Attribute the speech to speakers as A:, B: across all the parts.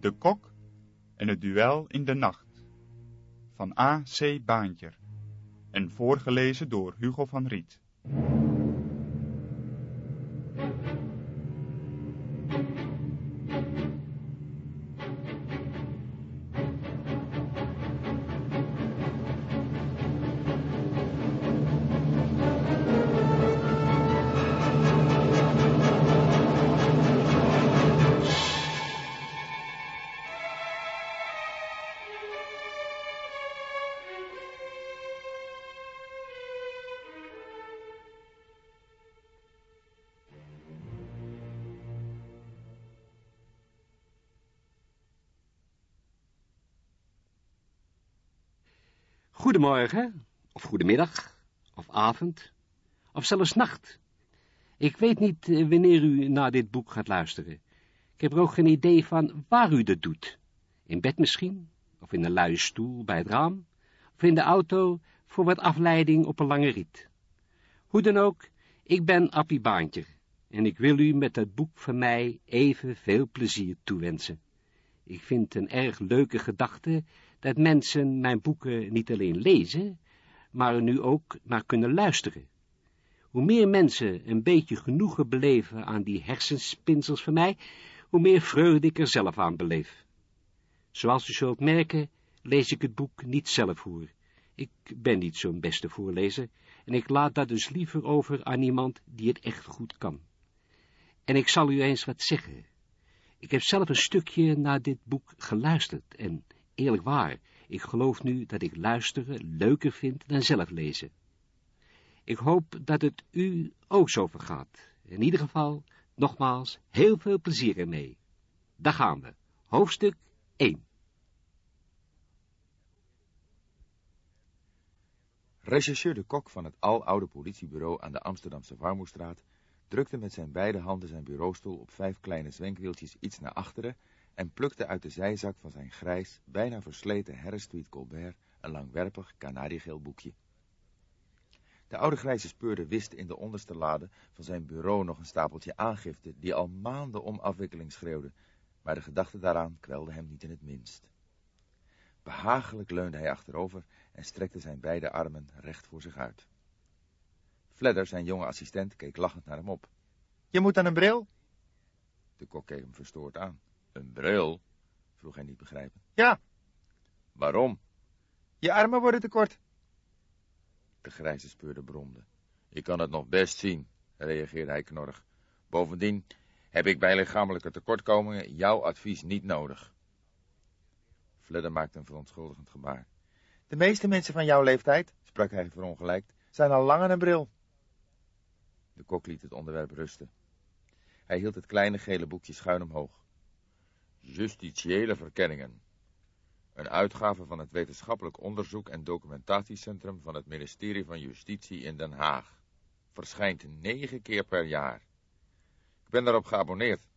A: De Kok en het Duel in de Nacht van A. C. Baantjer en voorgelezen door Hugo van Riet.
B: Of goedemiddag, of avond, of zelfs nacht. Ik weet niet eh, wanneer u naar dit boek gaat luisteren. Ik heb er ook geen idee van waar u dat doet. In bed misschien, of in een luie stoel bij het raam, of in de auto voor wat afleiding op een lange rit. Hoe dan ook, ik ben Appie Baantje en ik wil u met dat boek van mij even veel plezier toewensen. Ik vind een erg leuke gedachte dat mensen mijn boeken niet alleen lezen, maar er nu ook naar kunnen luisteren. Hoe meer mensen een beetje genoegen beleven aan die hersenspinsels van mij, hoe meer vreugde ik er zelf aan beleef. Zoals u zult merken, lees ik het boek niet zelf voor. Ik ben niet zo'n beste voorlezer, en ik laat dat dus liever over aan iemand die het echt goed kan. En ik zal u eens wat zeggen. Ik heb zelf een stukje naar dit boek geluisterd, en eerlijk waar, ik geloof nu dat ik luisteren leuker vind dan zelf lezen. Ik hoop dat het u ook zo vergaat. In ieder geval, nogmaals, heel veel plezier ermee. Daar gaan we. Hoofdstuk 1.
C: Rechercheur de Kok van het aloude politiebureau aan de Amsterdamse Warmoestraat drukte met zijn beide handen zijn bureaustoel op vijf kleine zwenkwieltjes iets naar achteren en plukte uit de zijzak van zijn grijs, bijna versleten Harris Street Colbert een langwerpig kanariegeel boekje. De oude grijze speurder wist in de onderste lade van zijn bureau nog een stapeltje aangifte die al maanden om afwikkeling schreeuwde, maar de gedachte daaraan kwelde hem niet in het minst. Behagelijk leunde hij achterover en strekte zijn beide armen recht voor zich uit. Fledder, zijn jonge assistent, keek lachend naar hem op.
D: Je moet aan een bril?
C: De kok keek hem verstoord aan. Een bril? vroeg hij niet begrijpen.
D: Ja.
C: Waarom?
D: Je armen worden te kort.
C: De grijze speurde bromde. Ik kan het nog best zien, reageerde hij knorrig. Bovendien heb ik bij lichamelijke tekortkomingen jouw advies niet nodig. Fledder maakte een verontschuldigend gebaar.
D: De meeste mensen van jouw leeftijd, sprak hij verongelijkt, zijn al lang aan een bril.
C: De kok liet het onderwerp rusten. Hij hield het kleine gele boekje schuin omhoog. Justitiële verkenningen. Een uitgave van het Wetenschappelijk Onderzoek en Documentatiecentrum van het ministerie van Justitie in Den Haag. Verschijnt negen keer per jaar. Ik ben daarop geabonneerd.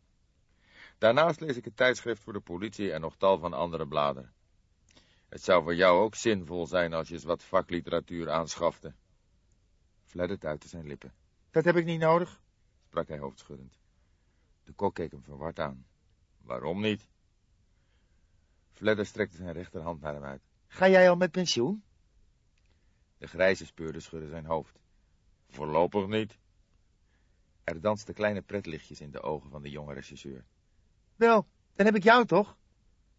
C: Daarnaast lees ik het tijdschrift voor de politie en nog tal van andere bladen. Het zou voor jou ook zinvol zijn als je eens wat vakliteratuur aanschafte. Fledder uitte zijn lippen.
D: Dat heb ik niet nodig,
C: sprak hij hoofdschuddend. De kok keek hem verward aan. Waarom niet? Fledder strekte zijn rechterhand naar hem uit.
D: Ga jij al met pensioen?
C: De grijze speurde schudde zijn hoofd. Voorlopig niet. Er dansten kleine pretlichtjes in de ogen van de jonge regisseur.
D: Wel, dan heb ik jou toch?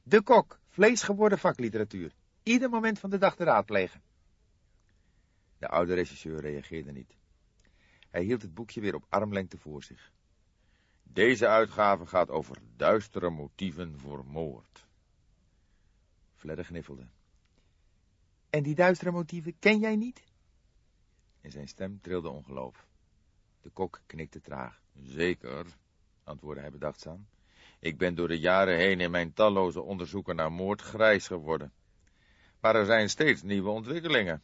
D: De kok, vleesgeworden vakliteratuur. Ieder moment van de dag te raadplegen.
C: De oude regisseur reageerde niet. Hij hield het boekje weer op armlengte voor zich. Deze uitgave gaat over duistere motieven voor moord. Fledder gniffelde.
D: En die duistere motieven ken jij niet?
C: In zijn stem trilde ongeloof. De kok knikte traag. Zeker, antwoordde hij bedachtzaam. Ik ben door de jaren heen in mijn talloze onderzoeken naar moord grijs geworden. Maar er zijn steeds nieuwe ontwikkelingen.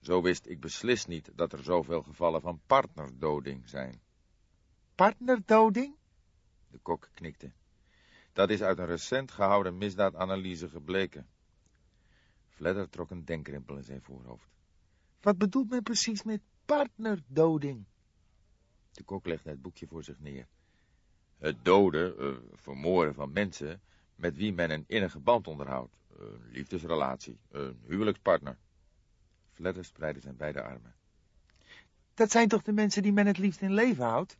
C: Zo wist ik beslist niet dat er zoveel gevallen van partnerdoding zijn.
D: Partnerdoding?
C: De kok knikte. Dat is uit een recent gehouden misdaadanalyse gebleken. Fledder trok een denkrimpel in zijn voorhoofd.
D: Wat bedoelt men precies met partnerdoding?
C: De kok legde het boekje voor zich neer. Het doden, uh, vermoorden van mensen, met wie men een innige band onderhoudt. Een liefdesrelatie, een huwelijkspartner. Fledder spreidde zijn beide armen.
D: Dat zijn toch de mensen die men het liefst in leven houdt?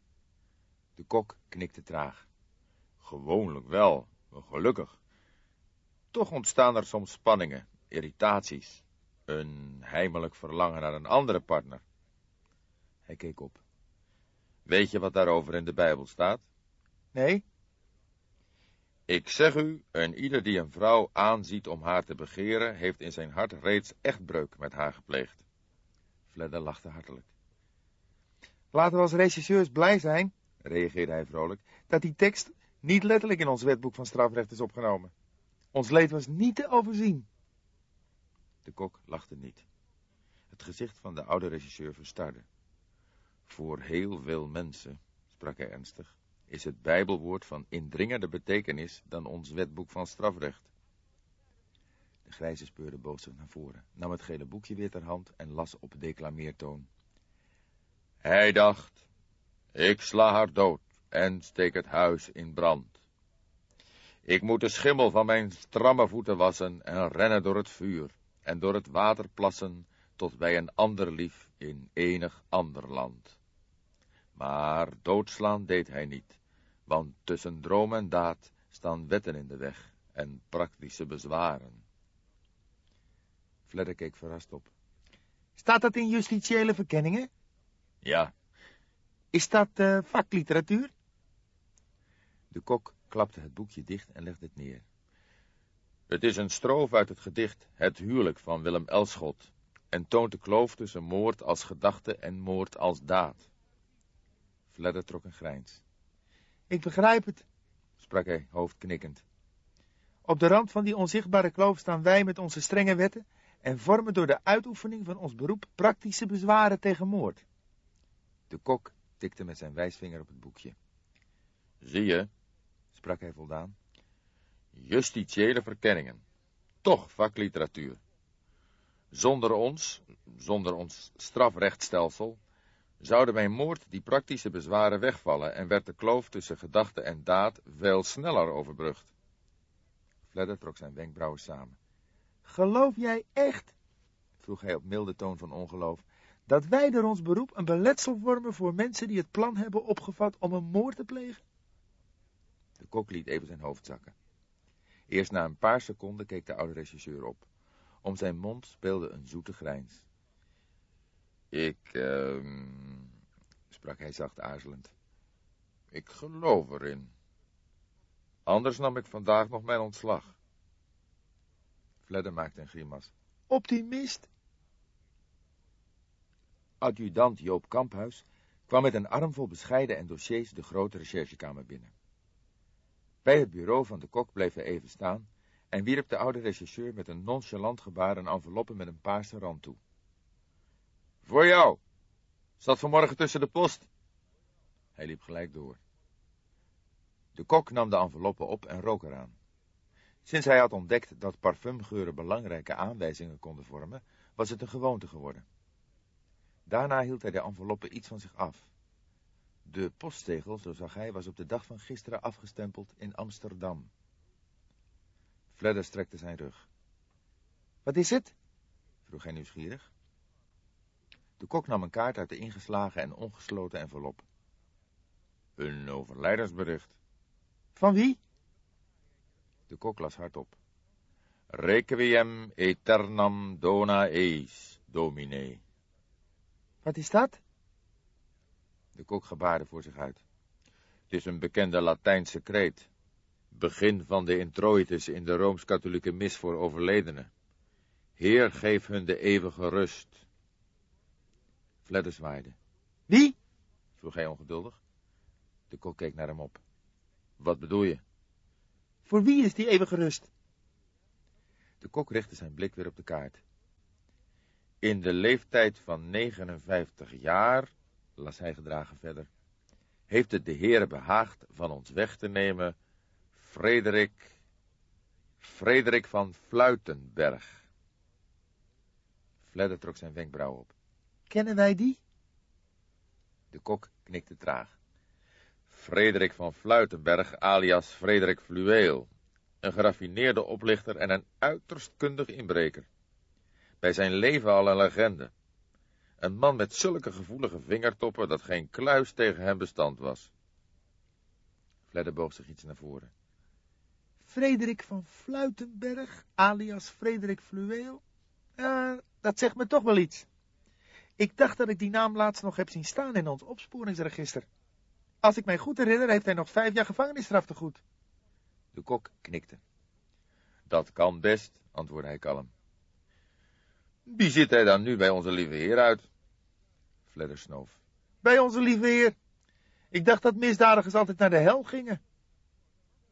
C: De kok knikte traag. Gewoonlijk wel, gelukkig. Toch ontstaan er soms spanningen, irritaties, een heimelijk verlangen naar een andere partner. Hij keek op. Weet je wat daarover in de Bijbel staat?
D: Nee?
C: Ik zeg u, een ieder die een vrouw aanziet om haar te begeren, heeft in zijn hart reeds echtbreuk met haar gepleegd. Fledder lachte hartelijk.
D: Laten we als regisseurs blij zijn,
C: Reageerde hij vrolijk.
D: dat die tekst niet letterlijk in ons wetboek van strafrecht is opgenomen. Ons leed was niet te overzien.
C: De kok lachte niet. Het gezicht van de oude regisseur verstarde. Voor heel veel mensen, sprak hij ernstig, is het Bijbelwoord van indringender betekenis dan ons wetboek van strafrecht. De grijze speurde boog naar voren, nam het gele boekje weer ter hand en las op declameertoon. Hij dacht, ik sla haar dood en steek het huis in brand. Ik moet de schimmel van mijn stramme voeten wassen en rennen door het vuur en door het water plassen tot bij een ander lief in enig ander land. Maar doodslaan deed hij niet, want tussen droom en daad staan wetten in de weg en praktische bezwaren. Fledder keek verrast op.
D: Staat dat in justitiële verkenningen?
C: Ja,
D: Is dat eh, vakliteratuur?
C: de kok klapte het boekje dicht en legde het neer. Het is een stroof uit het gedicht Het huwelijk van Willem Elschot en toont de kloof tussen moord als gedachte en moord als daad. Fledder trok een grijns.
D: Ik begrijp het.
C: sprak hij hoofdknikkend.
D: Op de rand van die onzichtbare kloof staan wij met onze strenge wetten en vormen door de uitoefening van ons beroep praktische bezwaren tegen moord.
C: De kok tikte met zijn wijsvinger op het boekje. Zie je, sprak hij voldaan, justitiële verkenningen. Toch vakliteratuur. Zonder ons, zonder ons strafrechtstelsel, zouden bij moord die praktische bezwaren wegvallen en werd de kloof tussen gedachte en daad veel sneller overbrugd. Fledder trok zijn wenkbrauwen samen.
D: Geloof jij echt
C: Vroeg hij op milde toon van ongeloof.
D: Dat wij door ons beroep een beletsel vormen voor mensen die het plan hebben opgevat om een moord te plegen?
C: De kok liet even zijn hoofd zakken. Eerst na een paar seconden keek de oude regisseur op. Om zijn mond speelde een zoete grijns. Ik, ehm, sprak hij zacht aarzelend. Ik geloof erin. Anders nam ik vandaag nog mijn ontslag. Fledder maakte een grimas.
D: Optimist?
C: Adjudant Joop Kamphuis kwam met een armvol bescheiden en dossiers de grote recherchekamer binnen. Bij het bureau van de kok bleef hij even staan en wierp de oude rechercheur met een nonchalant gebaar een enveloppe met een paarse rand toe. Voor jou. Zat vanmorgen tussen de post. Hij liep gelijk door. De kok nam de enveloppe op en rook eraan. Sinds hij had ontdekt dat parfumgeuren belangrijke aanwijzingen konden vormen, was het een gewoonte geworden. Daarna hield hij de enveloppe iets van zich af. De postzegel, zo zag hij, was op de dag van gisteren afgestempeld in Amsterdam. Fledder strekte zijn rug.
D: Wat is het?
C: vroeg hij nieuwsgierig. De kok nam een kaart uit de ingeslagen en ongesloten envelop. Een overlijdensbericht.
D: Van wie?
C: De kok las hardop. Requiem aeternam dona eis, domine.
D: Wat is dat?
C: De kok gebaarde voor zich uit. Het is een bekende Latijnse kreet. Begin van de introitus in de Rooms-Katholieke mis voor overledenen. Heer, geef hun de eeuwige rust. Fledder zwaaide.
D: Wie?
C: vroeg hij ongeduldig. De kok keek naar hem op. Wat bedoel je?
D: Voor wie is die eeuwige rust?
C: De kok richtte zijn blik weer op de kaart. In de leeftijd van 59 jaar, las hij gedragen verder, heeft het de Heere behaagd van ons weg te nemen, Frederik, Frederik van Fluitenberg. Fledder trok zijn wenkbrauw op.
D: Kennen wij die?
C: De kok knikte traag. Frederik van Fluitenberg, alias Frederik Fluweel. een geraffineerde oplichter en een uiterst kundig inbreker. Bij zijn leven al een legende. Een man met zulke gevoelige vingertoppen dat geen kluis tegen hem bestand was. Fledder boog zich iets naar voren.
D: Frederik van Fluitenberg, alias Frederik Fluweel? Ja, dat zegt me toch wel iets. Ik dacht dat ik die naam laatst nog heb zien staan in ons opsporingsregister. Als ik mij goed herinner, heeft hij nog vijf jaar gevangenisstraf te goed.
C: De kok knikte. Dat kan best, antwoordde hij kalm. Wie zit hij dan nu bij onze lieve heer uit? Fledder snoof.
D: Bij onze lieve heer. Ik dacht dat misdadigers altijd naar de hel gingen.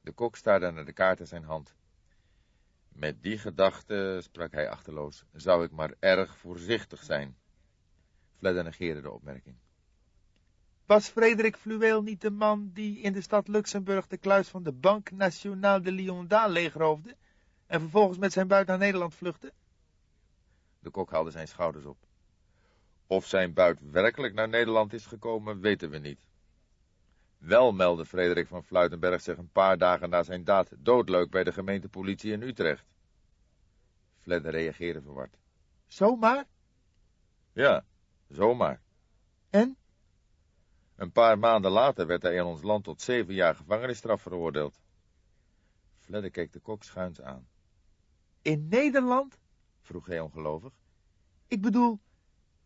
C: De kok staarde naar de kaart in zijn hand. Met die gedachte, sprak hij achterloos, zou ik maar erg voorzichtig zijn. Fledder negeerde de opmerking.
D: Was Frederik Fluweel niet de man die in de stad Luxemburg de kluis van de Banque Nationale de Lyonda leegroofde en vervolgens met zijn buit naar Nederland vluchtte?
C: De kok haalde zijn schouders op. Of zijn buit werkelijk naar Nederland is gekomen, weten we niet. Wel meldde Frederik van Fluitenberg zich een paar dagen na zijn daad doodleuk bij de gemeentepolitie in Utrecht. Fledder reageerde verward.
D: Zomaar?
C: Ja, zomaar.
D: En?
C: Een paar maanden later werd hij in ons land tot zeven jaar gevangenisstraf veroordeeld. Fledder keek de kok schuins aan.
D: In Nederland?
C: Vroeg hij ongelovig.
D: Ik bedoel,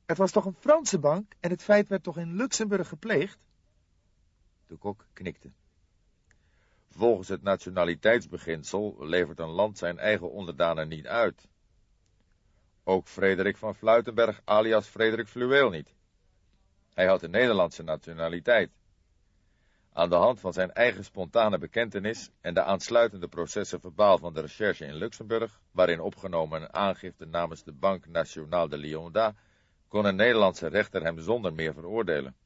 D: het was toch een Franse bank en het feit werd toch in Luxemburg gepleegd?
C: De kok knikte. Volgens het nationaliteitsbeginsel levert een land zijn eigen onderdanen niet uit. Ook Frederik van Fluitenberg alias Frederik Fluweel niet. Hij had de Nederlandse nationaliteit. Aan de hand van zijn eigen spontane bekentenis en de aansluitende processen verbaal van de recherche in Luxemburg, waarin opgenomen een aangifte namens de Banque Nationale de Lyonda, kon een Nederlandse rechter hem zonder meer veroordelen.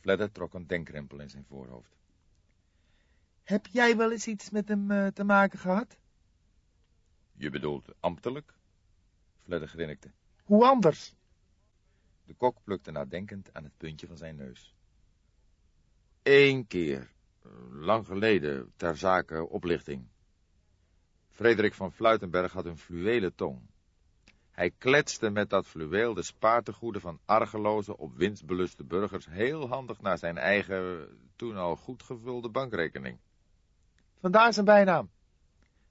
C: Fledder trok een denkrimpel in zijn voorhoofd.
D: Heb jij wel eens iets met hem uh, te maken gehad?
C: Je bedoelt ambtelijk? Fledder grinnikte.
D: Hoe anders?
C: De kok plukte nadenkend aan het puntje van zijn neus. Eén keer, lang geleden, ter zake oplichting. Frederik van Fluitenberg had een fluwelen tong. Hij kletste met dat fluweel de spaartegoeden van argeloze, op winst beluste burgers heel handig naar zijn eigen, toen al goed gevulde bankrekening.
D: Vandaar zijn bijnaam.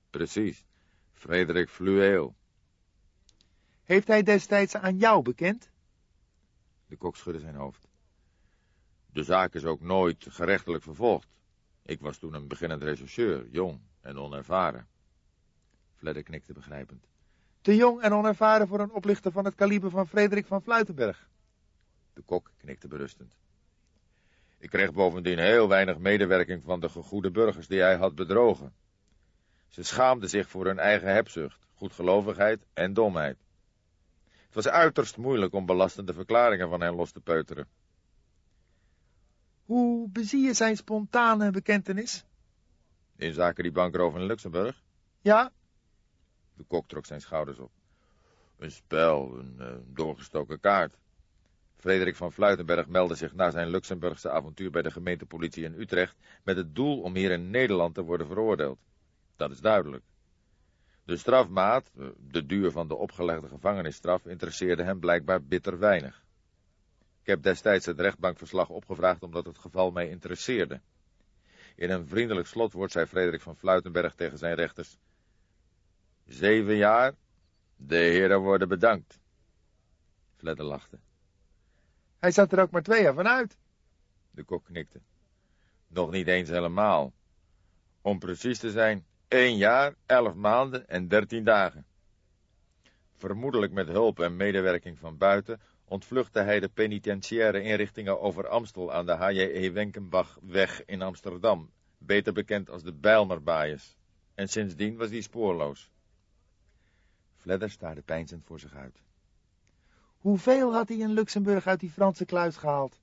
C: Precies, Frederik Fluweel.
D: Heeft hij destijds aan jou bekend?
C: De kok schudde zijn hoofd. De zaak is ook nooit gerechtelijk vervolgd. Ik was toen een beginnend rechercheur, jong en onervaren. Fledder knikte begrijpend.
D: Te jong en onervaren voor een oplichter van het kaliber van Frederik van Fluitenberg.
C: De kok knikte berustend. Ik kreeg bovendien heel weinig medewerking van de gegoede burgers die hij had bedrogen. Ze schaamden zich voor hun eigen hebzucht, goedgelovigheid en domheid. Het was uiterst moeilijk om belastende verklaringen van hen los te peuteren.
D: Hoe bezie je zijn spontane bekentenis?
C: In zaken die bankroof in Luxemburg?
D: Ja.
C: De kok trok zijn schouders op. Een spel, een uh, doorgestoken kaart. Frederik van Fluitenberg meldde zich na zijn Luxemburgse avontuur bij de gemeentepolitie in Utrecht met het doel om hier in Nederland te worden veroordeeld. Dat is duidelijk. De strafmaat, eh, de duur van de opgelegde gevangenisstraf, interesseerde hem blijkbaar bitter weinig. Ik heb destijds het rechtbankverslag opgevraagd omdat het geval mij interesseerde. In een vriendelijk slotwoord zei Frederik van Fluitenberg tegen zijn rechters, Zeven jaar, de heren worden bedankt. Fledder lachte.
D: Hij zat er ook maar twee jaar van uit.
C: De kok knikte. Nog niet eens helemaal. Om precies te zijn, één jaar, elf maanden en dertien dagen. Vermoedelijk met hulp en medewerking van buiten ontvluchtte hij de penitentiaire inrichtingen over Amstel aan de H.J.E. Wenkenbachweg in Amsterdam, beter bekend als de Bijlmerbaaiers. En sindsdien was hij spoorloos. Fledder staarde peinzend voor zich uit.
D: Hoeveel had hij in Luxemburg uit die Franse kluis gehaald?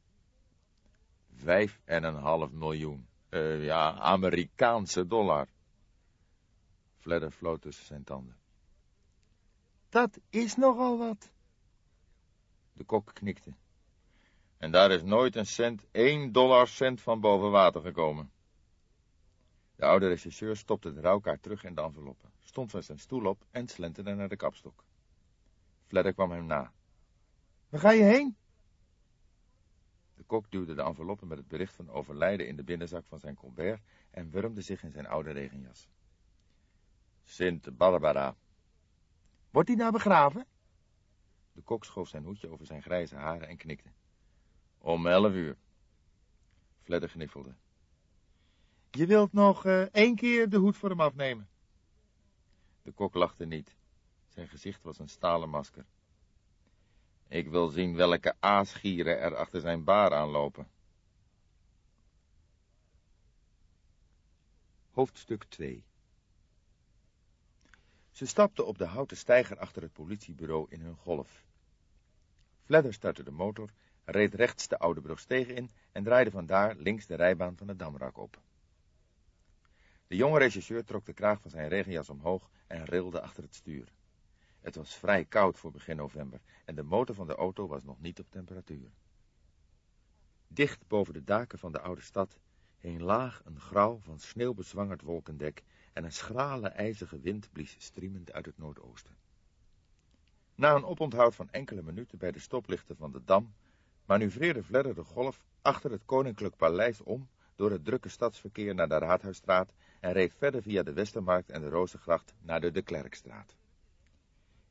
C: Vijf en een half miljoen. Uh, ja, Amerikaanse dollar. Fledder floot tussen zijn tanden.
D: Dat is nogal wat.
C: De kok knikte. En daar is nooit een cent, één dollar cent van boven water gekomen. De oude rechercheur stopte de rouwkaart terug in de enveloppe, stond van zijn stoel op en slenterde naar de kapstok. Fledder kwam hem na.
D: Waar ga je heen?
C: De kok duwde de enveloppe met het bericht van overlijden in de binnenzak van zijn colbert en wurmde zich in zijn oude regenjas. Sint Barbara.
D: Wordt die nou begraven?
C: De kok schoof zijn hoedje over zijn grijze haren en knikte. Om elf uur. Fledder gniffelde.
D: Je wilt nog uh, één keer de hoed voor hem afnemen.
C: De kok lachte niet. Zijn gezicht was een stalen masker. Ik wil zien welke aasgieren er achter zijn baar aanlopen. Hoofdstuk 2 Ze stapten op de houten steiger achter het politiebureau in hun golf. Fledder startte de motor, reed rechts de oude brugstegen in en draaide vandaar links de rijbaan van de Damrak op. De jonge regisseur trok de kraag van zijn regenjas omhoog en rilde achter het stuur. Het was vrij koud voor begin november en de motor van de auto was nog niet op temperatuur. Dicht boven de daken van de oude stad hing laag een grauw van sneeuw bezwangerd wolkendek en een schrale ijzige wind blies striemend uit het noordoosten. Na een oponthoud van enkele minuten bij de stoplichten van de Dam, manoeuvreerde Vledder de golf achter het Koninklijk Paleis om door het drukke stadsverkeer naar de Raadhuisstraat en reed verder via de Westermarkt en de Rozengracht naar de De Klerkstraat.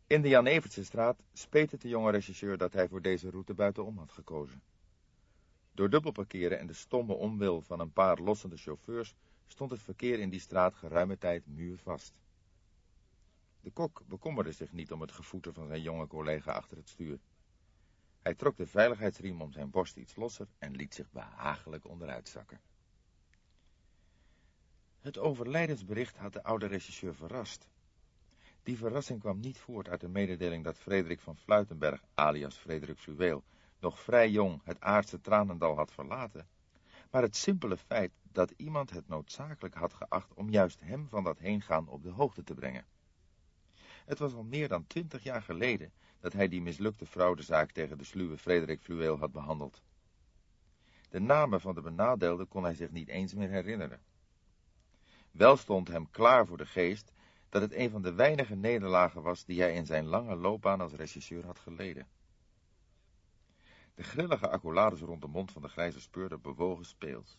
C: In de Jan Evertsenstraat speet het de jonge regisseur dat hij voor deze route buitenom had gekozen. Door dubbelparkeren en de stomme onwil van een paar lossende chauffeurs stond het verkeer in die straat geruime tijd muurvast. De kok bekommerde zich niet om het gevoeter van zijn jonge collega achter het stuur. Hij trok de veiligheidsriem om zijn borst iets losser en liet zich behagelijk onderuit zakken. Het overlijdensbericht had de oude regisseur verrast. Die verrassing kwam niet voort uit de mededeling dat Frederik van Fluitenberg, alias Frederik Fluweel, nog vrij jong het aardse tranendal had verlaten, maar het simpele feit dat iemand het noodzakelijk had geacht om juist hem van dat heengaan op de hoogte te brengen. Het was al meer dan twintig jaar geleden dat hij die mislukte fraudezaak tegen de sluwe Frederik Fluweel had behandeld. De namen van de benadeelden kon hij zich niet eens meer herinneren. Wel stond hem klaar voor de geest dat het een van de weinige nederlagen was die hij in zijn lange loopbaan als regisseur had geleden. De grillige accolades rond de mond van de grijze speurder bewogen speels.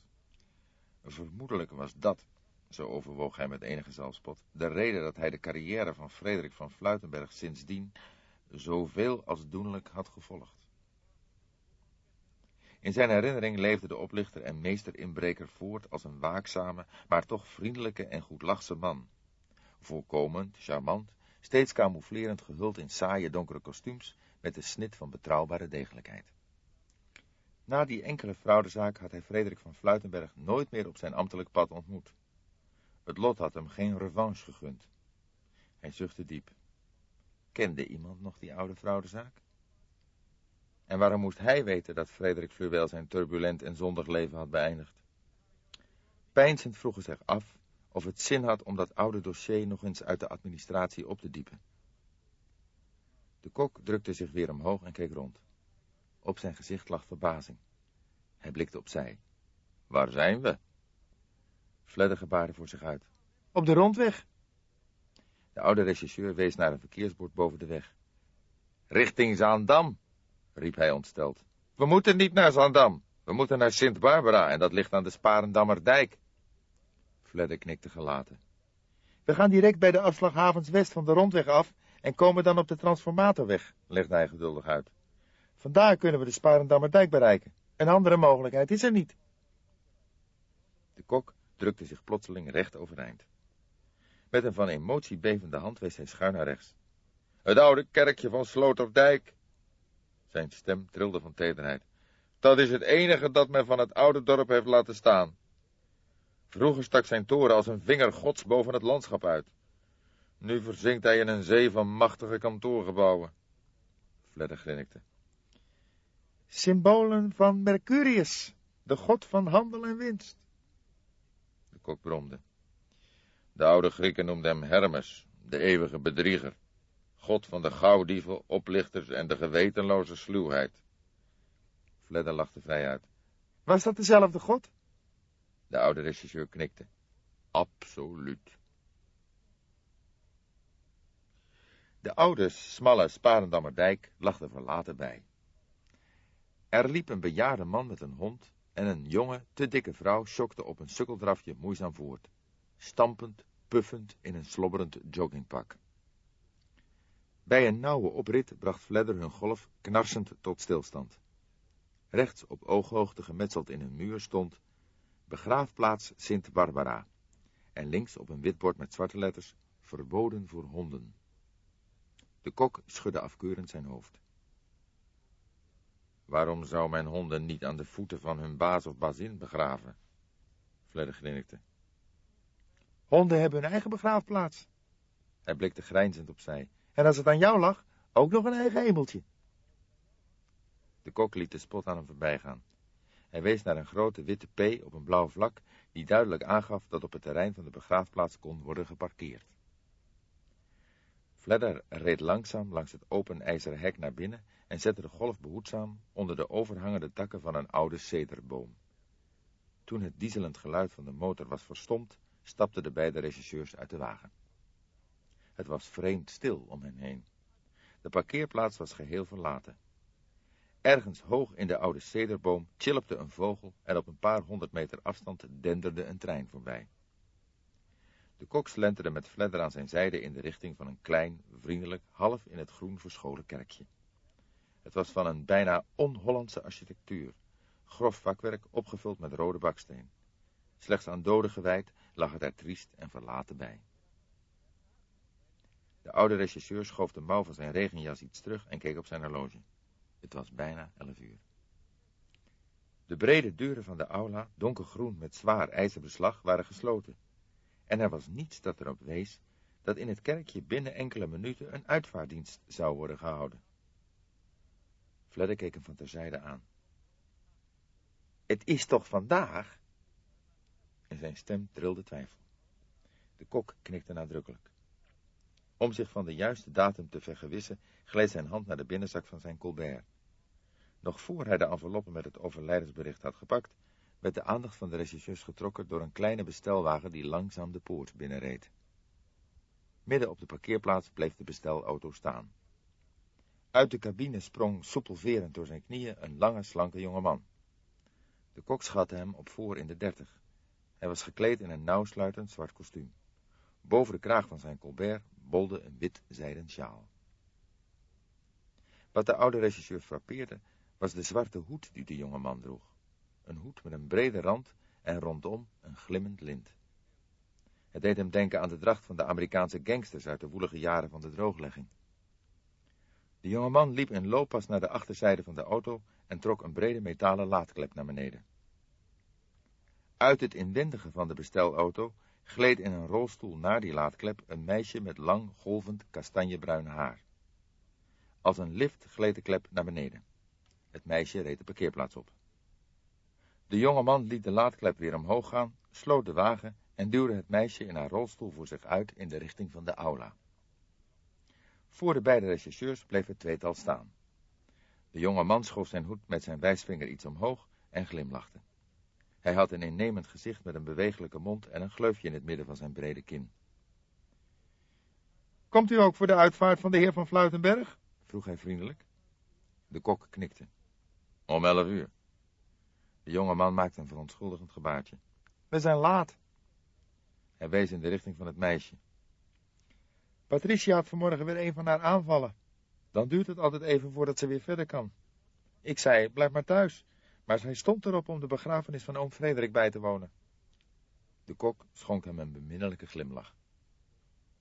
C: Vermoedelijk was dat, zo overwoog hij met enige zelfspot, de reden dat hij de carrière van Frederik van Fluitenberg sindsdien zoveel als doenlijk had gevolgd. In zijn herinnering leefde de oplichter en meesterinbreker voort als een waakzame, maar toch vriendelijke en goedlachse man. Voorkomend, charmant, steeds camouflerend gehuld in saaie donkere kostuums met de snit van betrouwbare degelijkheid. Na die enkele fraudezaak had hij Frederik van Fluitenberg nooit meer op zijn ambtelijk pad ontmoet. Het lot had hem geen revanche gegund. Hij zuchtte diep. Kende iemand nog die oude fraudezaak? En waarom moest hij weten dat Frederik Fluweel zijn turbulent en zondig leven had beëindigd? Pijnzend vroegen zich af of het zin had om dat oude dossier nog eens uit de administratie op te diepen. De kok drukte zich weer omhoog en keek rond. Op zijn gezicht lag verbazing. Hij blikte opzij. Waar zijn we? Fledder gebaarde voor zich uit.
D: Op de rondweg.
C: De oude regisseur wees naar een verkeersbord boven de weg. Richting Zaandam, riep hij ontsteld. We moeten niet naar Zaandam. We moeten naar Sint-Barbara en dat ligt aan de Sparendammerdijk. Fledder knikte gelaten.
D: We gaan direct bij de afslag Havens West van de rondweg af en komen dan op de transformatorweg, legde hij geduldig uit. Vandaar kunnen we de Sparendammerdijk bereiken. Een andere mogelijkheid is er niet.
C: De kok drukte zich plotseling recht overeind. Met een van emotie bevende hand wees hij schuin naar rechts. Het oude kerkje van Sloterdijk. Zijn stem trilde van tederheid. Dat is het enige dat men van het oude dorp heeft laten staan. Vroeger stak zijn toren als een vinger gods boven het landschap uit. Nu verzinkt hij in een zee van machtige kantoorgebouwen. Fledder grinnikte.
D: Symbolen van Mercurius, de god van handel en winst.
C: De kok bromde. De oude Grieken noemden hem Hermes, de eeuwige bedrieger, god van de gauwdieven, oplichters en de gewetenloze sluwheid. Fledder lachte vrij uit.
D: Was dat dezelfde god?
C: De oude regisseur knikte. Absoluut. De oude, smalle Sparendammerdijk lag er verlaten bij. Er liep een bejaarde man met een hond en een jonge, te dikke vrouw sjokte op een sukkeldrafje moeizaam voort, stampend, puffend in een slobberend joggingpak. Bij een nauwe oprit bracht Fledder hun golf knarsend tot stilstand. Rechts op ooghoogte gemetseld in een muur stond Begraafplaats Sint Barbara en links op een wit bord met zwarte letters Verboden voor honden. De kok schudde afkeurend zijn hoofd. Waarom zou mijn honden niet aan de voeten van hun baas of bazin begraven? Fledder grinnikte.
D: Honden hebben hun eigen begraafplaats.
C: Hij blikte grijnzend opzij.
D: En als het aan jou lag, ook nog een eigen hemeltje.
C: De kok liet de spot aan hem voorbij gaan. Hij wees naar een grote witte P op een blauw vlak, die duidelijk aangaf dat op het terrein van de begraafplaats kon worden geparkeerd. Fledder reed langzaam langs het open ijzeren hek naar binnen en zette de golf behoedzaam onder de overhangende takken van een oude cederboom. Toen het dieselend geluid van de motor was verstomd, stapten de beide regisseurs uit de wagen. Het was vreemd stil om hen heen. De parkeerplaats was geheel verlaten. Ergens hoog in de oude cederboom chillipte een vogel en op een paar honderd meter afstand denderde een trein voorbij. De kok slenterde met Fledder aan zijn zijde in de richting van een klein, vriendelijk, half in het groen verscholen kerkje. Het was van een bijna on-Hollandse architectuur, grof vakwerk opgevuld met rode baksteen. Slechts aan doden gewijd lag het er triest en verlaten bij. De oude regisseur schoof de mouw van zijn regenjas iets terug en keek op zijn horloge. Het was bijna elf uur. De brede deuren van de aula, donkergroen met zwaar ijzerbeslag, waren gesloten. En er was niets dat erop wees dat in het kerkje binnen enkele minuten een uitvaartdienst zou worden gehouden. Fledder keek hem van terzijde aan. Het is toch vandaag? En zijn stem trilde twijfel. De kok knikte nadrukkelijk. Om zich van de juiste datum te vergewissen, gleed zijn hand naar de binnenzak van zijn colbert. Nog voor hij de enveloppe met het overlijdensbericht had gepakt, werd de aandacht van de regisseurs getrokken door een kleine bestelwagen die langzaam de poort binnenreed. Midden op de parkeerplaats bleef de bestelauto staan. Uit de cabine sprong soepelverend door zijn knieën een lange, slanke jongeman. De kok schatte hem op voor in de dertig. Hij was gekleed in een nauwsluitend zwart kostuum. Boven de kraag van zijn colbert bolde een wit zijden sjaal. Wat de oude regisseur frappeerde, was de zwarte hoed die de jonge man droeg. Een hoed met een brede rand en rondom een glimmend lint. Het deed hem denken aan de dracht van de Amerikaanse gangsters uit de woelige jaren van de drooglegging. De jonge man liep in looppas naar de achterzijde van de auto en trok een brede metalen laadklep naar beneden. Uit het inwendige van de bestelauto gleed in een rolstoel naar die laadklep een meisje met lang, golvend, kastanjebruin haar. Als een lift gleed de klep naar beneden. Het meisje reed de parkeerplaats op. De jonge man liet de laadklep weer omhoog gaan, sloot de wagen en duwde het meisje in haar rolstoel voor zich uit in de richting van de aula. Voor de beide rechercheurs bleef het tweetal staan. De jonge man schoof zijn hoed met zijn wijsvinger iets omhoog en glimlachte. Hij had een innemend gezicht met een bewegelijke mond en een gleufje in het midden van zijn brede kin.
D: Komt u ook voor de uitvaart van de heer van Fluitenberg?
C: vroeg hij vriendelijk. De kok knikte. Om elf uur. De jonge man maakte een verontschuldigend gebaartje.
D: We zijn laat.
C: Hij wees in de richting van het meisje.
D: Patricia had vanmorgen weer een van haar aanvallen. Dan duurt het altijd even voordat ze weer verder kan. Ik zei, blijf maar thuis. Maar zij stond erop om de begrafenis van oom Frederik bij te wonen.
C: De kok schonk hem een beminnelijke glimlach.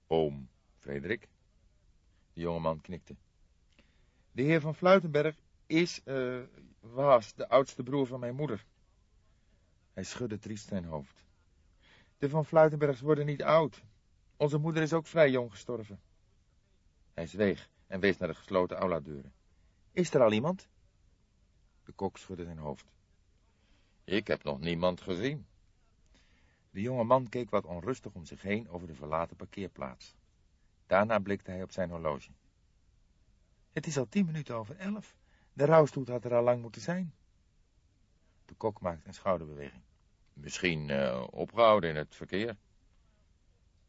C: Oom Frederik? De jonge man knikte.
D: De heer van Fluitenberg is, uh, was de oudste broer van mijn moeder.
C: Hij schudde triest zijn hoofd.
D: De van Fluitenbergs worden niet oud. Onze moeder is ook vrij jong gestorven.
C: Hij zweeg en wees naar de gesloten aula-deuren.
D: Is er al iemand?
C: De kok schudde zijn hoofd. Ik heb nog niemand gezien. De jonge man keek wat onrustig om zich heen over de verlaten parkeerplaats. Daarna blikte hij op zijn horloge.
D: Het is al tien minuten over elf. De rouwstoet had er al lang moeten zijn.
C: De kok maakte een schouderbeweging. Misschien uh, opgehouden in het verkeer.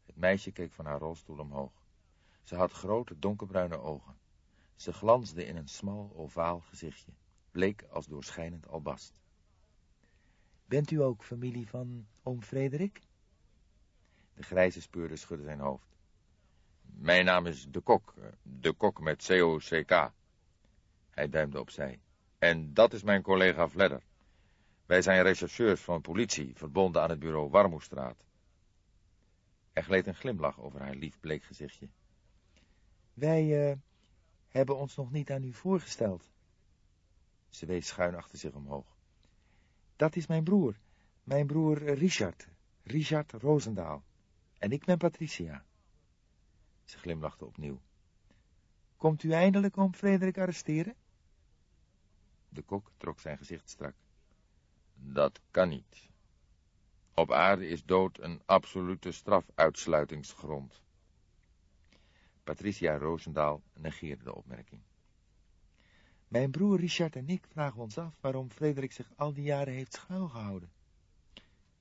C: Het meisje keek van haar rolstoel omhoog. Ze had grote donkerbruine ogen. Ze glansde in een smal, ovaal gezichtje, bleek als doorschijnend albast.
D: Bent u ook familie van oom Frederik?
C: De grijze speurder schudde zijn hoofd. Mijn naam is De Kok, De Kok met C-O-C-K. Hij duimde opzij. En dat is mijn collega Vledder. Wij zijn rechercheurs van politie, verbonden aan het bureau Warmoestraat. Er gleed een glimlach over haar lief bleek gezichtje.
D: Wij uh, hebben ons nog niet aan u voorgesteld.
C: Ze wees schuin achter zich omhoog.
D: Dat is mijn broer, mijn broer Richard, Richard Roosendaal. En ik ben Patricia.
C: Ze glimlachte opnieuw.
D: Komt u eindelijk om Frederik arresteren?
C: De kok trok zijn gezicht strak. Dat kan niet. Op aarde is dood een absolute strafuitsluitingsgrond. Patricia Roosendaal negeerde de opmerking.
D: Mijn broer Richard en ik vragen ons af waarom Frederik zich al die jaren heeft schuilgehouden.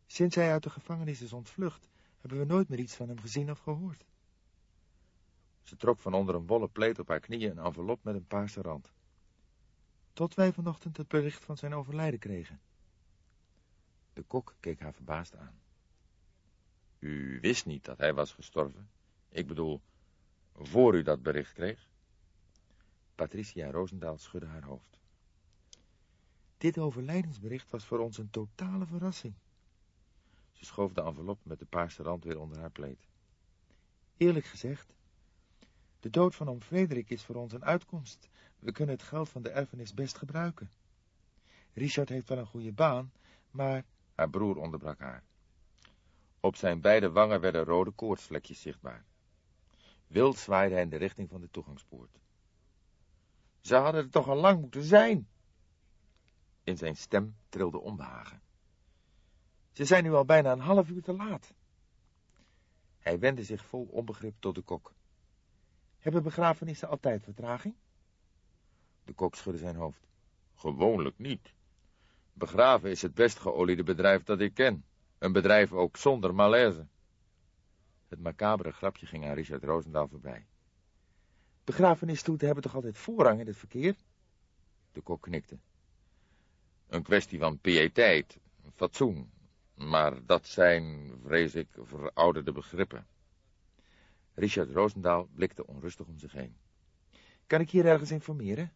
D: Sinds hij uit de gevangenis is ontvlucht, hebben we nooit meer iets van hem gezien of gehoord.
C: Ze trok van onder een wollen pleet op haar knieën een envelop met een paarse rand.
D: Tot wij vanochtend het bericht van zijn overlijden kregen.
C: De kok keek haar verbaasd aan. U wist niet dat hij was gestorven? Ik bedoel, voor u dat bericht kreeg? Patricia Roosendaal schudde haar hoofd.
D: Dit overlijdensbericht was voor ons een totale verrassing.
C: Ze schoof de envelop met de paarse rand weer onder haar pleet.
D: Eerlijk gezegd, de dood van oom Frederik is voor ons een uitkomst. We kunnen het geld van de erfenis best gebruiken. Richard heeft wel een goede baan, maar...
C: Haar broer onderbrak haar. Op zijn beide wangen werden rode koortsvlekjes zichtbaar. Wild zwaaide hij in de richting van de toegangspoort. Ze hadden er toch al lang moeten zijn. In zijn stem trilde onbehagen. Ze zijn nu al bijna een half uur te laat. Hij wendde zich vol onbegrip tot de kok.
D: Hebben begrafenissen altijd vertraging?
C: De kok schudde zijn hoofd. Gewoonlijk niet. Begraven is het best geoliede bedrijf dat ik ken. Een bedrijf ook zonder malaise. Het macabere grapje ging aan Richard Roosendaal voorbij.
D: Begrafenisstoeten hebben toch altijd voorrang in het verkeer?
C: De kok knikte. Een kwestie van piëteit, fatsoen. Maar dat zijn, vrees ik, verouderde begrippen. Richard Roosendaal blikte onrustig om zich heen.
D: Kan ik hier ergens informeren?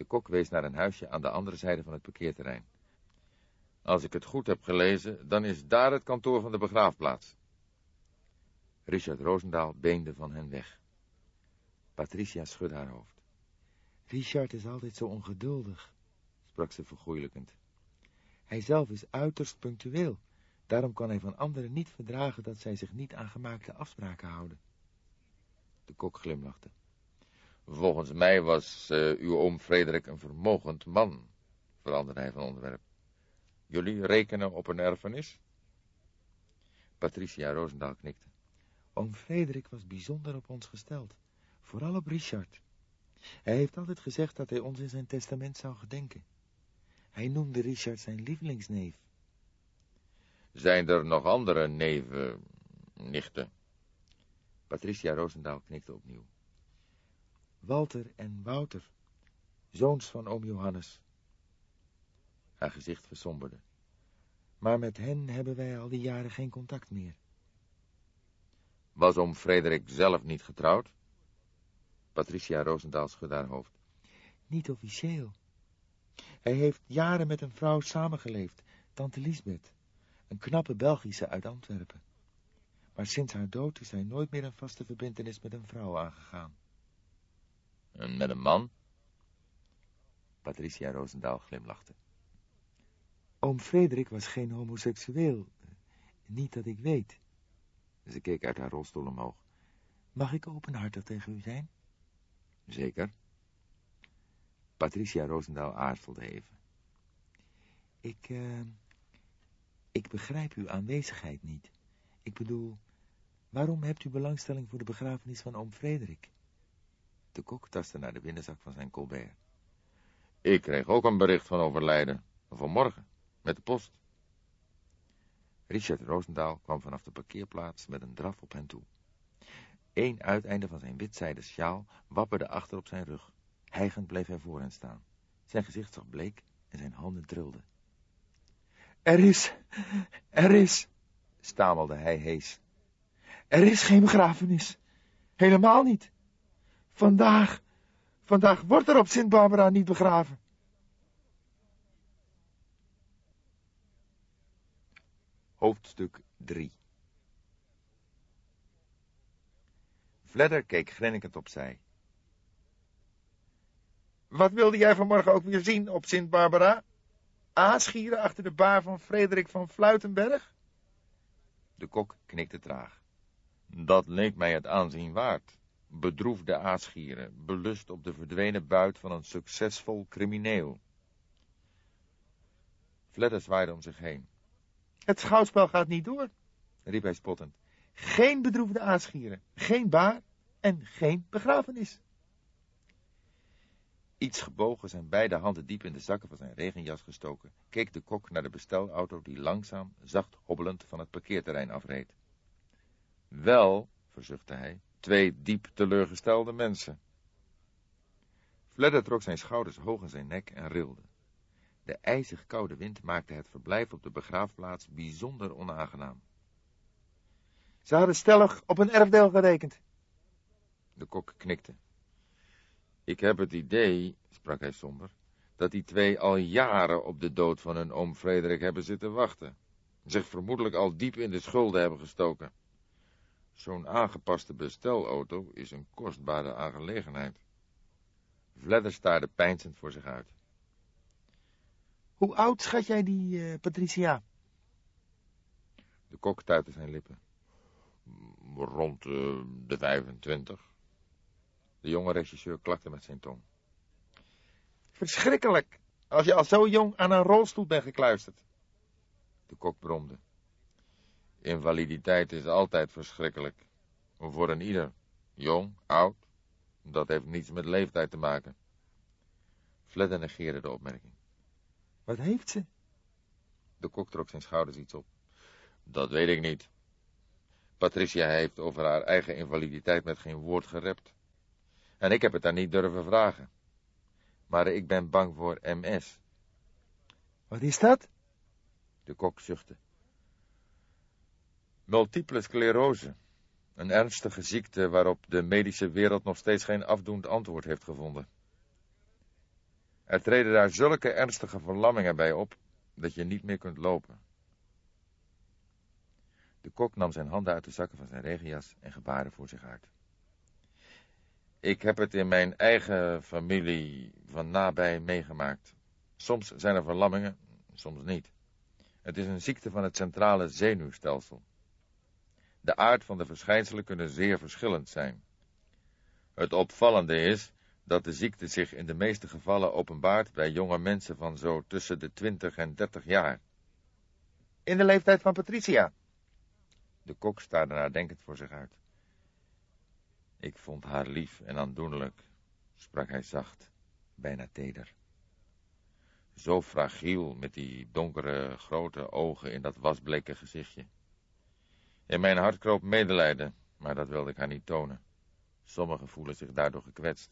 C: De kok wees naar een huisje aan de andere zijde van het parkeerterrein. Als ik het goed heb gelezen, dan is daar het kantoor van de begraafplaats. Richard Roosendaal beende van hen weg. Patricia schudde haar hoofd.
D: Richard is altijd zo ongeduldig, sprak ze vergoeilijkend. Hij zelf is uiterst punctueel. Daarom kan hij van anderen niet verdragen dat zij zich niet aan gemaakte afspraken houden.
C: De kok glimlachte. Volgens mij was uh, uw oom Frederik een vermogend man, veranderde hij van onderwerp. Jullie rekenen op een erfenis? Patricia Roosendaal knikte.
D: Oom Frederik was bijzonder op ons gesteld, vooral op Richard. Hij heeft altijd gezegd dat hij ons in zijn testament zou gedenken. Hij noemde Richard zijn lievelingsneef.
C: Zijn er nog andere neven, nichten? Patricia Roosendaal knikte opnieuw.
D: Walter en Wouter, zoons van oom Johannes.
C: Haar gezicht versomberde.
D: Maar met hen hebben wij al die jaren geen contact meer.
C: Was oom Frederik zelf niet getrouwd? Patricia Roosendaal schudde haar hoofd.
D: Niet officieel. Hij heeft jaren met een vrouw samengeleefd, tante Lisbeth, een knappe Belgische uit Antwerpen. Maar sinds haar dood is hij nooit meer een vaste verbintenis met een vrouw aangegaan.
C: En met een man? Patricia Roosendaal glimlachte.
D: Oom Frederik was geen homoseksueel. Niet dat ik weet.
C: Ze keek uit haar rolstoel omhoog.
D: Mag ik openhartig tegen u zijn?
C: Zeker. Patricia Roosendaal aarzelde even.
D: Ik, uh, ik begrijp uw aanwezigheid niet. Ik bedoel, waarom hebt u belangstelling voor de begrafenis van oom Frederik?
C: De kok tastte naar de binnenzak van zijn colbert. Ik kreeg ook een bericht van overlijden. Vanmorgen, met de post. Richard Roosendaal kwam vanaf de parkeerplaats met een draf op hen toe. Eén uiteinde van zijn witzijden sjaal wapperde achter op zijn rug. Hijgend bleef hij voor hen staan. Zijn gezicht zag bleek en zijn handen trilden.
D: Er is, er is,
C: stamelde hij hees.
D: Er is geen begrafenis. Helemaal niet. Vandaag, vandaag wordt er op Sint-Barbara niet begraven.
C: Hoofdstuk 3 Fledder keek grinnikend opzij.
D: Wat wilde jij vanmorgen ook weer zien op Sint-Barbara? Aasgieren achter de baar van Frederik van Fluitenberg?
C: De kok knikte traag. Dat leek mij het aanzien waard. Bedroefde aasgieren, belust op de verdwenen buit van een succesvol crimineel. Fledder zwaaide om zich heen.
D: Het schouwspel gaat niet door,
C: riep hij spottend.
D: Geen bedroefde aasgieren, geen baar en geen begrafenis.
C: Iets gebogen, zijn beide handen diep in de zakken van zijn regenjas gestoken, keek de kok naar de bestelauto die langzaam, zacht hobbelend van het parkeerterrein afreed. Wel, verzuchtte hij, twee diep teleurgestelde mensen. Fledder trok zijn schouders hoog in zijn nek en rilde. De ijzig koude wind maakte het verblijf op de begraafplaats bijzonder onaangenaam.
D: Ze hadden stellig op een erfdeel gerekend.
C: De kok knikte. Ik heb het idee, sprak hij somber, dat die twee al jaren op de dood van hun oom Frederik hebben zitten wachten. Zich vermoedelijk al diep in de schulden hebben gestoken. Zo'n aangepaste bestelauto is een kostbare aangelegenheid. Vledder staarde peinzend voor zich uit.
D: Hoe oud schat jij die, uh, Patricia?
C: De kok tuitte zijn lippen. Rond uh, de 25. De jonge regisseur klakte met zijn tong.
D: Verschrikkelijk, als je al zo jong aan een rolstoel bent gekluisterd.
C: De kok bromde. Invaliditeit is altijd verschrikkelijk. Voor een ieder. Jong, oud. Dat heeft niets met leeftijd te maken. Fledder negeerde de opmerking.
D: Wat heeft ze?
C: De kok trok zijn schouders iets op. Dat weet ik niet. Patricia heeft over haar eigen invaliditeit met geen woord gerept. En ik heb het haar niet durven vragen. Maar ik ben bang voor MS.
D: Wat is dat?
C: De kok zuchtte. Multiple sclerose. Een ernstige ziekte waarop de medische wereld nog steeds geen afdoend antwoord heeft gevonden. Er treden daar zulke ernstige verlammingen bij op, dat je niet meer kunt lopen. De kok nam zijn handen uit de zakken van zijn regenjas en gebaarde voor zich uit. Ik heb het in mijn eigen familie van nabij meegemaakt. Soms zijn er verlammingen, soms niet. Het is een ziekte van het centrale zenuwstelsel. De aard van de verschijnselen kunnen zeer verschillend zijn. Het opvallende is dat de ziekte zich in de meeste gevallen openbaart bij jonge mensen van zo tussen de 20 en 30 jaar.
D: In de leeftijd van Patricia?
C: De kok staarde nadenkend voor zich uit. Ik vond haar lief en aandoenlijk, sprak hij zacht, bijna teder. Zo fragiel met die donkere, grote ogen in dat wasbleke gezichtje. In mijn hart kroop medelijden, maar dat wilde ik haar niet tonen. Sommigen voelen zich daardoor gekwetst.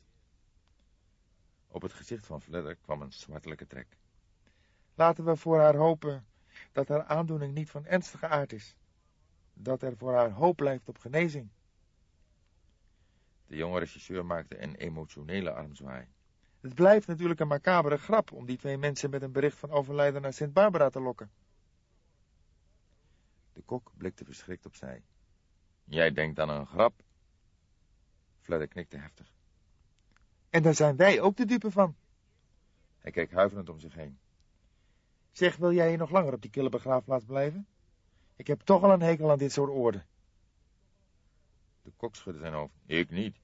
C: Op het gezicht van Fledder kwam een zwartelijke trek.
D: Laten we voor haar hopen dat haar aandoening niet van ernstige aard is. Dat er voor haar hoop blijft op genezing.
C: De jonge regisseur maakte een emotionele armzwaai.
D: Het blijft natuurlijk een macabere grap om die twee mensen met een bericht van overlijden naar Sint Barbara te lokken.
C: De kok blikte verschrikt opzij. Jij denkt aan een grap? Fledder knikte heftig.
D: En daar zijn wij ook de dupe van.
C: Hij keek huiverend om zich heen.
D: Zeg, wil jij hier nog langer op die kille begraafplaats blijven? Ik heb toch al een hekel aan dit soort oorden.
C: De kok schudde zijn hoofd. Ik niet.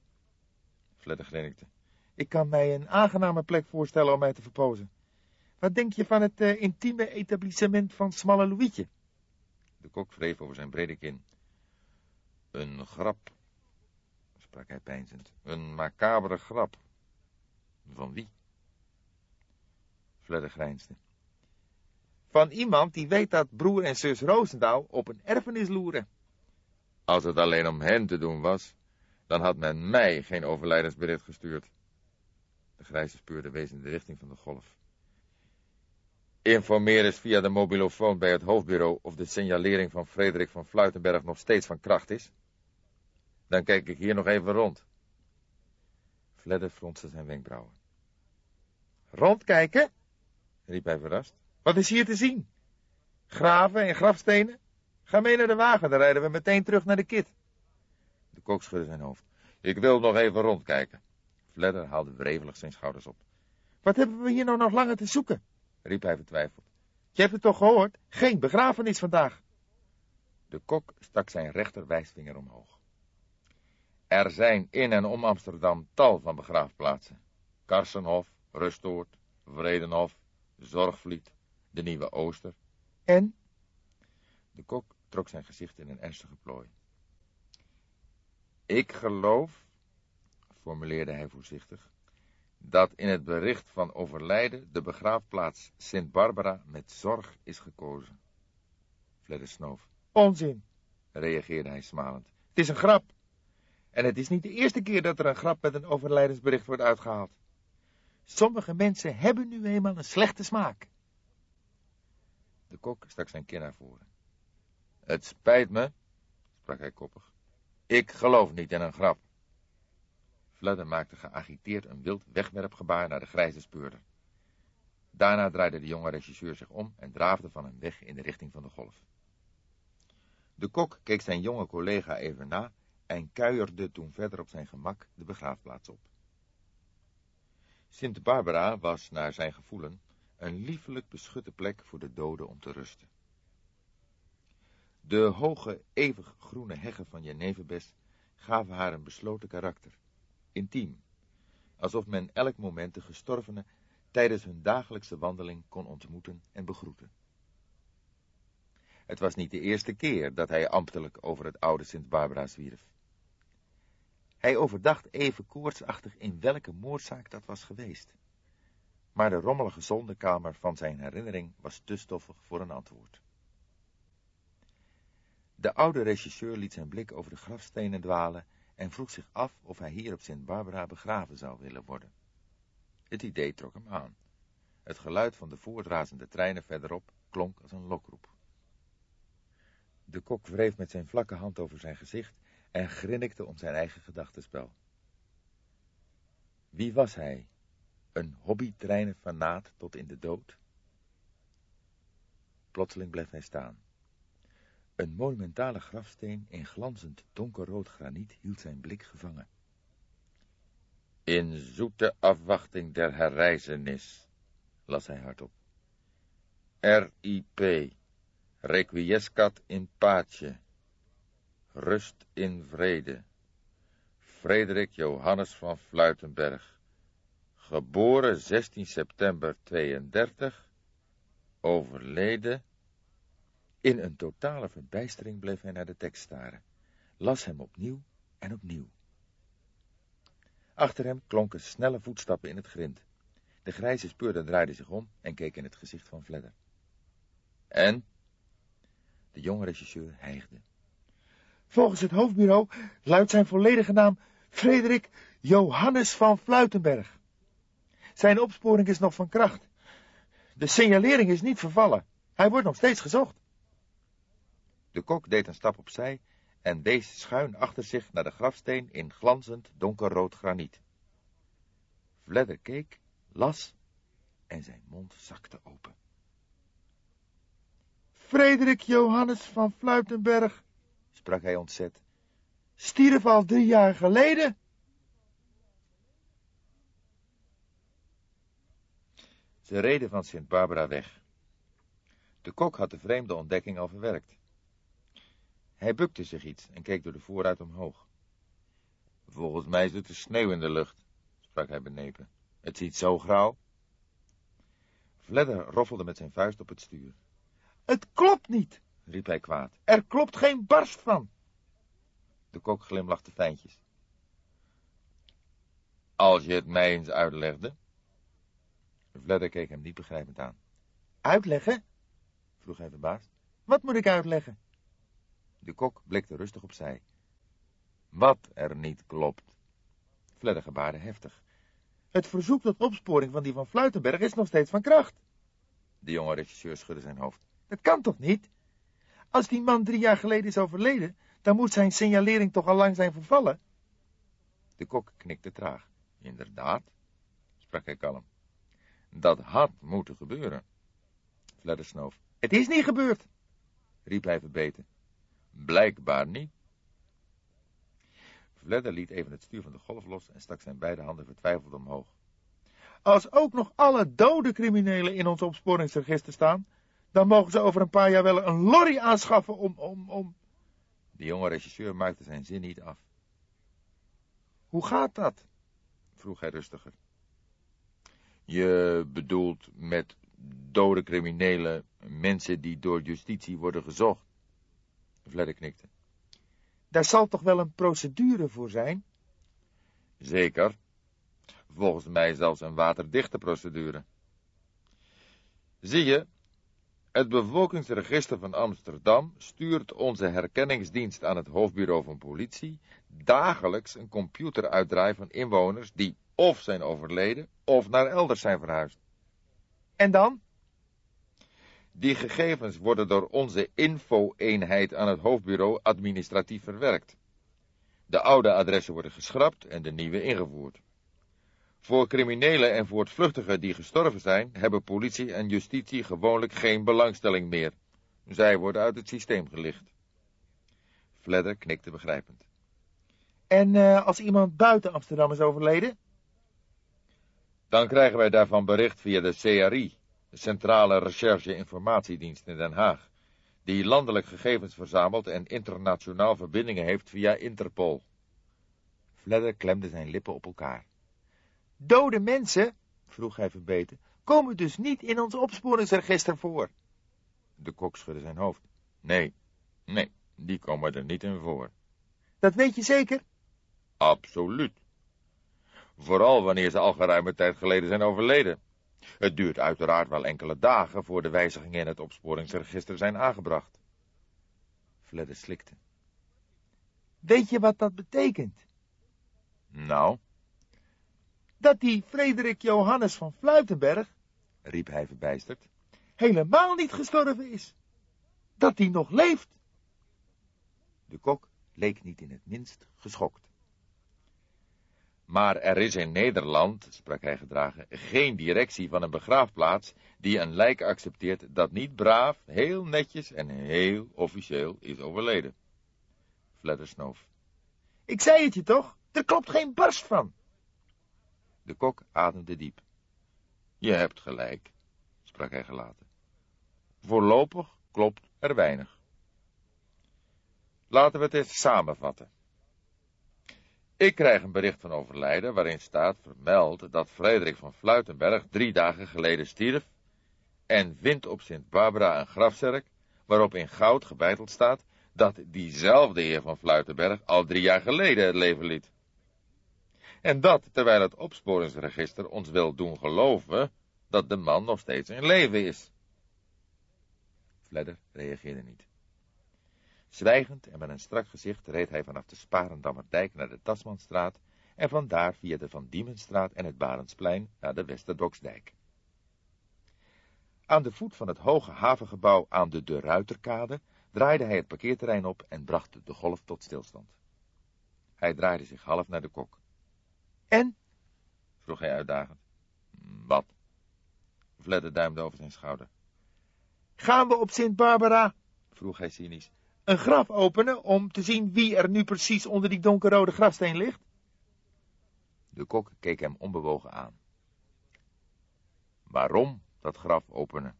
C: Fledder grinnikte.
D: Ik kan mij een aangename plek voorstellen om mij te verpozen. Wat denk je van het uh, intieme etablissement van Smalle Louietje?
C: De kok wreef over zijn brede kin. Een grap, sprak hij peinzend. Een macabere grap. Van wie? Fledder grijnsde. Van iemand die weet dat broer en zus Roosendaal op een erfenis loeren. Als het alleen om hen te doen was, dan had men mij geen overlijdensbericht gestuurd. De grijze speurde wees in de richting van de golf. Informeer eens via de mobilofoon bij het hoofdbureau of de signalering van Frederik van Fluitenberg nog steeds van kracht is. Dan kijk ik hier nog even rond. Fledder fronste zijn wenkbrauwen. Rondkijken? riep hij verrast. Wat is hier te zien? Graven en grafstenen? Ga mee naar de wagen, dan rijden we meteen terug naar de kit. De kok schudde zijn hoofd. Ik wil nog even rondkijken. Fledder haalde wrevelig zijn schouders op. Wat hebben we hier nou nog langer te zoeken? Riep hij vertwijfeld. Je hebt het toch gehoord? Geen begrafenis vandaag. De kok stak zijn rechterwijsvinger omhoog. Er zijn in en om Amsterdam tal van begraafplaatsen. Karsenhof, Rustoord, Vredenhof, Zorgvliet, de Nieuwe Ooster. En? De kok trok zijn gezicht in een ernstige plooi. Ik geloof, formuleerde hij voorzichtig, dat in het bericht van overlijden de begraafplaats Sint Barbara met zorg is gekozen. Fledder snoof. Onzin, reageerde hij smalend. Het is een grap. En het is niet de eerste keer dat er een grap met een overlijdensbericht wordt uitgehaald. Sommige mensen hebben nu eenmaal een slechte smaak. De kok stak zijn kin naar voren. Het spijt me, sprak hij koppig. Ik geloof niet in een grap. Maakte geagiteerd een wild wegwerpgebaar naar de grijze speurder. Daarna draaide de jonge regisseur zich om en draafde van hem weg in de richting van de golf. De kok keek zijn jonge collega even na en kuierde toen verder op zijn gemak de begraafplaats op. Sint Barbara was, naar zijn gevoelen, een liefelijk beschutte plek voor de doden om te rusten. De hoge, eeuwig groene heggen van Jeneverbes gaven haar een besloten karakter, intiem, alsof men elk moment de gestorvene tijdens hun dagelijkse wandeling kon ontmoeten en begroeten. Het was niet de eerste keer dat hij ambtelijk over het oude Sint Barbara zwierf. Hij overdacht even koortsachtig in welke moordzaak dat was geweest. Maar de rommelige zondekamer van zijn herinnering was te stoffig voor een antwoord. De oude regisseur liet zijn blik over de grafstenen dwalen en vroeg zich af of hij hier op Sint Barbara begraven zou willen worden. Het idee trok hem aan. Het geluid van de voortrazende treinen verderop klonk als een lokroep. De kok wreef met zijn vlakke hand over zijn gezicht en grinnikte om zijn eigen gedachtenspel. Wie was hij? Een hobbytreinenfanaat tot in de dood? Plotseling bleef hij staan. Een monumentale grafsteen in glanzend donkerrood graniet hield zijn blik gevangen. In zoete afwachting der herreizenis, las hij hardop. R.I.P. Requiescat in pace. Rust in vrede. Frederik Johannes van Fluitenberg. Geboren 16 september 32. Overleden in een totale verbijstering bleef hij naar de tekst staren, las hem opnieuw en opnieuw. Achter hem klonken snelle voetstappen in het grind. De grijze speurder draaide zich om en keek in het gezicht van Fledder. En? De jonge regisseur hijgde. Volgens het hoofdbureau luidt zijn volledige naam Frederik Johannes van Fluitenberg. Zijn opsporing is nog van kracht. De signalering is niet vervallen. Hij wordt nog steeds gezocht. De kok deed een stap opzij en wees schuin achter zich naar de grafsteen in glanzend donkerrood graniet. Vledder keek, las en zijn mond zakte open. Frederik Johannes van Fluitenberg, sprak hij ontzet, stierf al drie jaar geleden. Ze reden van Sint Barbara weg. De kok had de vreemde ontdekking al verwerkt. Hij bukte zich iets en keek door de vooruit omhoog. Volgens mij zit er sneeuw in de lucht, sprak hij benepen. Het ziet zo grauw. Vledder roffelde met zijn vuist op het stuur. Het klopt niet, riep hij kwaad. Er klopt geen barst van. De kok glimlachte fijntjes. Als je het mij eens uitlegde. Vledder keek hem niet begrijpend aan. Uitleggen? vroeg hij verbaasd.
D: Wat moet ik uitleggen?
C: De kok blikte rustig opzij. Wat er niet klopt. Fledder gebaarde heftig.
D: Het verzoek tot opsporing van die van Fluitenberg is nog steeds van kracht.
C: De jonge regisseur schudde zijn hoofd.
D: Dat kan toch niet? Als die man drie jaar geleden is overleden, dan moet zijn signalering toch al lang zijn vervallen?
C: De kok knikte traag. Inderdaad, sprak hij kalm. Dat had moeten gebeuren. Fledder snoof.
D: Het is niet gebeurd,
C: riep hij verbeten. Blijkbaar niet. Fledder liet even het stuur van de golf los en stak zijn beide handen vertwijfeld omhoog.
D: Als ook nog alle dode criminelen in ons opsporingsregister staan, dan mogen ze over een paar jaar wel een lorry aanschaffen om, om, om...
C: De jonge regisseur maakte zijn zin niet af.
D: Hoe gaat dat?
C: vroeg hij rustiger. Je bedoelt met dode criminelen mensen die door justitie worden gezocht? Fledder knikte.
D: Daar zal toch wel een procedure voor zijn?
C: Zeker. Volgens mij zelfs een waterdichte procedure. Zie je, het bevolkingsregister van Amsterdam stuurt onze herkenningsdienst aan het hoofdbureau van politie dagelijks een computeruitdraai van inwoners die of zijn overleden of naar elders zijn verhuisd.
D: En dan?
C: Die gegevens worden door onze info-eenheid aan het hoofdbureau administratief verwerkt. De oude adressen worden geschrapt en de nieuwe ingevoerd. Voor criminelen en voortvluchtigen die gestorven zijn, hebben politie en justitie gewoonlijk geen belangstelling meer. Zij worden uit het systeem gelicht. Fledder knikte begrijpend.
D: En uh, als iemand buiten Amsterdam is overleden?
C: Dan krijgen wij daarvan bericht via de CRI, de Centrale Recherche Informatiedienst in Den Haag, die landelijk gegevens verzamelt en internationaal verbindingen heeft via Interpol. Fledder klemde zijn lippen op elkaar.
D: Dode mensen, vroeg hij verbeten, komen dus niet in ons opsporingsregister voor.
C: De kok schudde zijn hoofd. Nee, nee, die komen er niet in voor.
D: Dat weet je zeker?
C: Absoluut. Vooral wanneer ze al geruime tijd geleden zijn overleden. Het duurt uiteraard wel enkele dagen voor de wijzigingen in het opsporingsregister zijn aangebracht. Fledder slikte.
D: Weet je wat dat betekent?
C: Nou?
D: Dat die Frederik Johannes van Fluitenberg,
C: riep hij verbijsterd,
D: helemaal niet gestorven is. Dat hij nog leeft.
C: De kok leek niet in het minst geschokt. Maar er is in Nederland, sprak hij gedragen, geen directie van een begraafplaats die een lijk accepteert dat niet braaf, heel netjes en heel officieel is overleden. Fledder snoof.
D: Ik zei het je toch, er klopt geen barst van.
C: De kok ademde diep. Je hebt gelijk, sprak hij gelaten. Voorlopig klopt er weinig. Laten we het eens samenvatten. Ik krijg een bericht van overlijden waarin staat vermeld dat Frederik van Fluitenberg drie dagen geleden stierf en vindt op Sint Barbara een grafzerk waarop in goud gebeiteld staat dat diezelfde heer van Fluitenberg al drie jaar geleden het leven liet. En dat terwijl het opsporingsregister ons wil doen geloven dat de man nog steeds in leven is. Fledder reageerde niet. Zwijgend en met een strak gezicht reed hij vanaf de Sparendammerdijk naar de Tasmanstraat en vandaar via de Van Diemenstraat en het Barendsplein naar de Westerdoksdijk. Aan de voet van het hoge havengebouw aan de De Ruiterkade draaide hij het parkeerterrein op en bracht de golf tot stilstand. Hij draaide zich half naar de kok.
D: En?
C: vroeg hij uitdagend. Wat? Fledder duimde over zijn schouder.
D: Gaan we op Sint Barbara?
C: vroeg hij cynisch
D: een graf openen om te zien wie er nu precies onder die donkerrode grafsteen ligt?
C: De kok keek hem onbewogen aan. Waarom dat graf openen?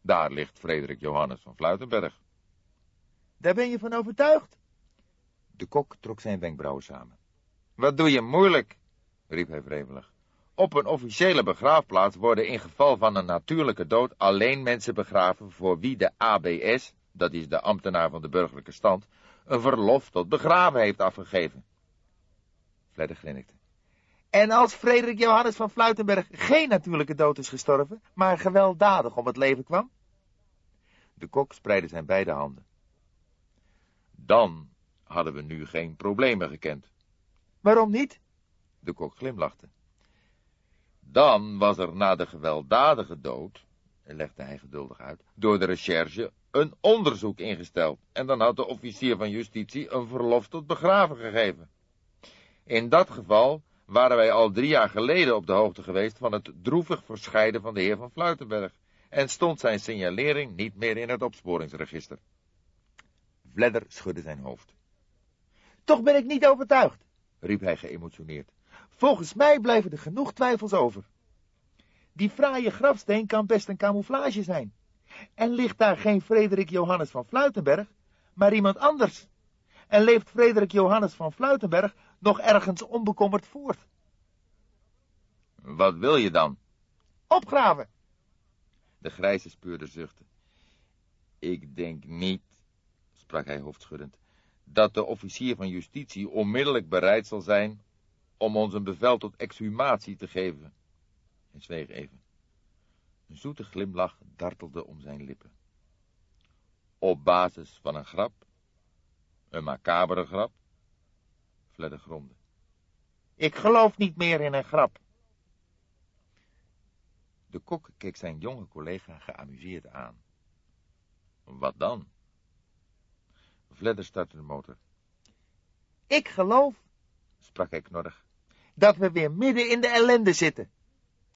C: Daar ligt Frederik Johannes van Fluitenberg.
D: Daar ben je van overtuigd?
C: De kok trok zijn wenkbrauwen samen. Wat doe je moeilijk? riep hij wrevelig. Op een officiële begraafplaats worden in geval van een natuurlijke dood alleen mensen begraven voor wie de ABS, dat is de ambtenaar van de burgerlijke stand, een verlof tot begraven heeft afgegeven. Fledder grinnikte.
D: En als Frederik Johannes van Fluitenberg geen natuurlijke dood is gestorven, maar gewelddadig om het leven kwam?
C: De kok spreidde zijn beide handen. Dan hadden we nu geen problemen gekend.
D: Waarom niet?
C: De kok glimlachte. Dan was er na de gewelddadige dood, legde hij geduldig uit, door de recherche een onderzoek ingesteld. En dan had de officier van justitie een verlof tot begraven gegeven. In dat geval waren wij al drie jaar geleden op de hoogte geweest van het droevig verscheiden van de heer van Fluitenberg en stond zijn signalering niet meer in het opsporingsregister. Vledder schudde zijn hoofd.
D: Toch ben ik niet overtuigd,
C: riep hij geëmotioneerd.
D: Volgens mij blijven er genoeg twijfels over. Die fraaie grafsteen kan best een camouflage zijn. En ligt daar geen Frederik Johannes van Fluitenberg, maar iemand anders? En leeft Frederik Johannes van Fluitenberg nog ergens onbekommerd voort?
C: Wat wil je dan?
D: Opgraven.
C: De grijze speurde zuchten. Ik denk niet, sprak hij hoofdschuddend, dat de officier van justitie onmiddellijk bereid zal zijn om ons een bevel tot exhumatie te geven. Hij zweeg even. Een zoete glimlach dartelde om zijn lippen. Op basis van een grap? Een macabere grap? Fledder gromde.
D: Ik geloof niet meer in een grap.
C: De kok keek zijn jonge collega geamuseerd aan. Wat dan? Fledder startte de motor.
D: Ik geloof,
C: sprak hij knorrig,
D: dat we weer midden in de ellende zitten.